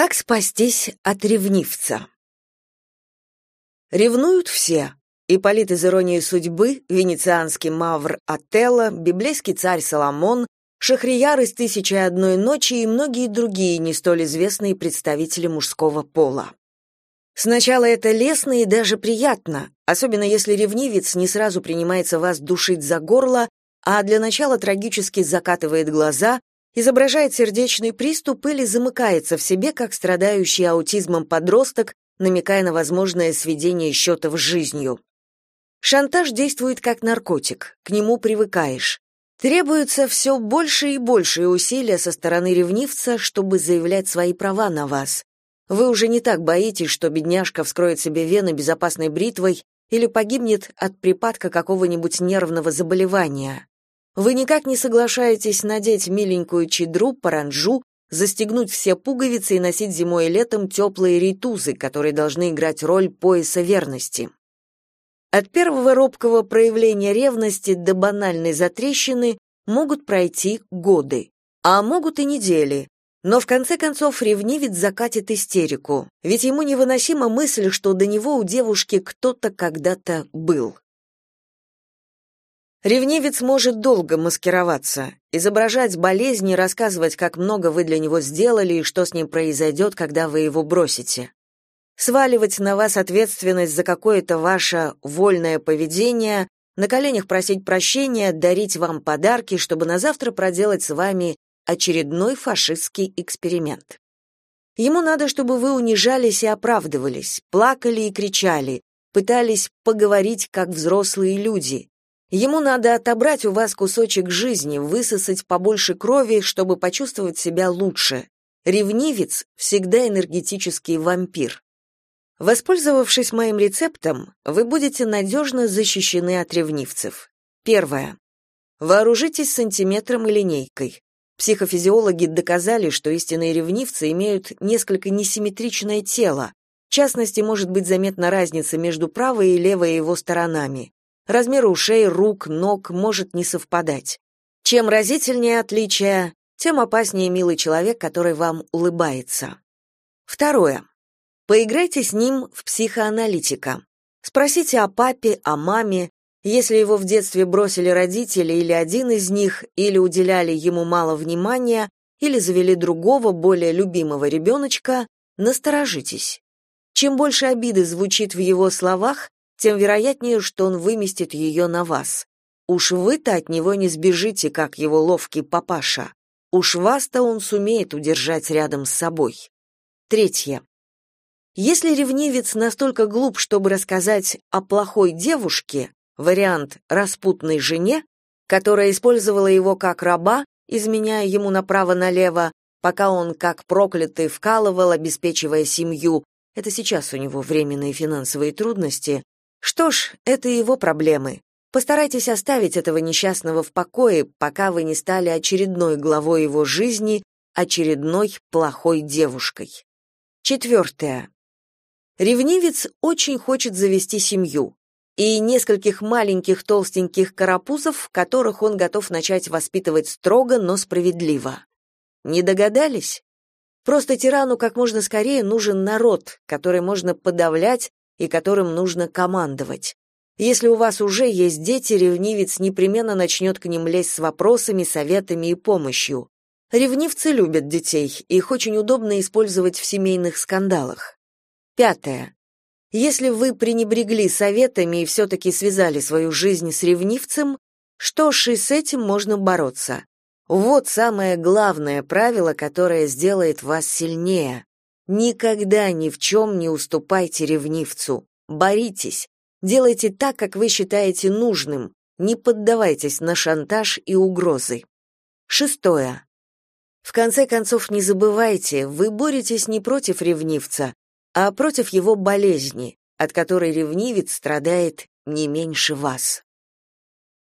Как спастись от ревнивца? Ревнуют все. Ипполит из «Иронии судьбы», венецианский мавр Отелло, библейский царь Соломон, Шахрияр из «Тысячи и одной ночи» и многие другие не столь известные представители мужского пола. Сначала это лестно и даже приятно, особенно если ревнивец не сразу принимается вас душить за горло, а для начала трагически закатывает глаза, изображает сердечный приступ или замыкается в себе, как страдающий аутизмом подросток, намекая на возможное сведение счетов с жизнью. Шантаж действует как наркотик, к нему привыкаешь. Требуется все больше и больше усилия со стороны ревнивца, чтобы заявлять свои права на вас. Вы уже не так боитесь, что бедняжка вскроет себе вены безопасной бритвой или погибнет от припадка какого-нибудь нервного заболевания. Вы никак не соглашаетесь надеть миленькую чедру, паранджу, застегнуть все пуговицы и носить зимой и летом теплые ритузы, которые должны играть роль пояса верности. От первого робкого проявления ревности до банальной затрещины могут пройти годы, а могут и недели, но в конце концов ревнивец закатит истерику, ведь ему невыносима мысль, что до него у девушки кто-то когда-то был. Ревнивец может долго маскироваться, изображать болезни, рассказывать, как много вы для него сделали и что с ним произойдет, когда вы его бросите. Сваливать на вас ответственность за какое-то ваше вольное поведение, на коленях просить прощения, дарить вам подарки, чтобы на завтра проделать с вами очередной фашистский эксперимент. Ему надо, чтобы вы унижались и оправдывались, плакали и кричали, пытались поговорить как взрослые люди. Ему надо отобрать у вас кусочек жизни, высосать побольше крови, чтобы почувствовать себя лучше. Ревнивец всегда энергетический вампир. Воспользовавшись моим рецептом, вы будете надежно защищены от ревнивцев. Первое. Вооружитесь сантиметром и линейкой. Психофизиологи доказали, что истинные ревнивцы имеют несколько несимметричное тело. В частности, может быть заметна разница между правой и левой его сторонами. Размер ушей, рук, ног может не совпадать. Чем разительнее отличие, тем опаснее милый человек, который вам улыбается. Второе. Поиграйте с ним в психоаналитика. Спросите о папе, о маме, если его в детстве бросили родители или один из них, или уделяли ему мало внимания, или завели другого, более любимого ребеночка, насторожитесь. Чем больше обиды звучит в его словах, тем вероятнее, что он выместит ее на вас. Уж вы-то от него не сбежите, как его ловкий папаша. Уж вас-то он сумеет удержать рядом с собой. Третье. Если ревнивец настолько глуп, чтобы рассказать о плохой девушке, Вариант распутной жене, которая использовала его как раба, изменяя ему направо-налево, пока он, как проклятый, вкалывал, обеспечивая семью. Это сейчас у него временные финансовые трудности. Что ж, это его проблемы. Постарайтесь оставить этого несчастного в покое, пока вы не стали очередной главой его жизни, очередной плохой девушкой. Четвертое. Ревнивец очень хочет завести семью и нескольких маленьких толстеньких карапузов, которых он готов начать воспитывать строго, но справедливо. Не догадались? Просто тирану как можно скорее нужен народ, который можно подавлять и которым нужно командовать. Если у вас уже есть дети, ревнивец непременно начнет к ним лезть с вопросами, советами и помощью. Ревнивцы любят детей, их очень удобно использовать в семейных скандалах. Пятое. Если вы пренебрегли советами и все-таки связали свою жизнь с ревнивцем, что ж, и с этим можно бороться. Вот самое главное правило, которое сделает вас сильнее. Никогда ни в чем не уступайте ревнивцу. Боритесь. Делайте так, как вы считаете нужным. Не поддавайтесь на шантаж и угрозы. Шестое. В конце концов, не забывайте, вы боретесь не против ревнивца, а против его болезни, от которой ревнивец страдает не меньше вас.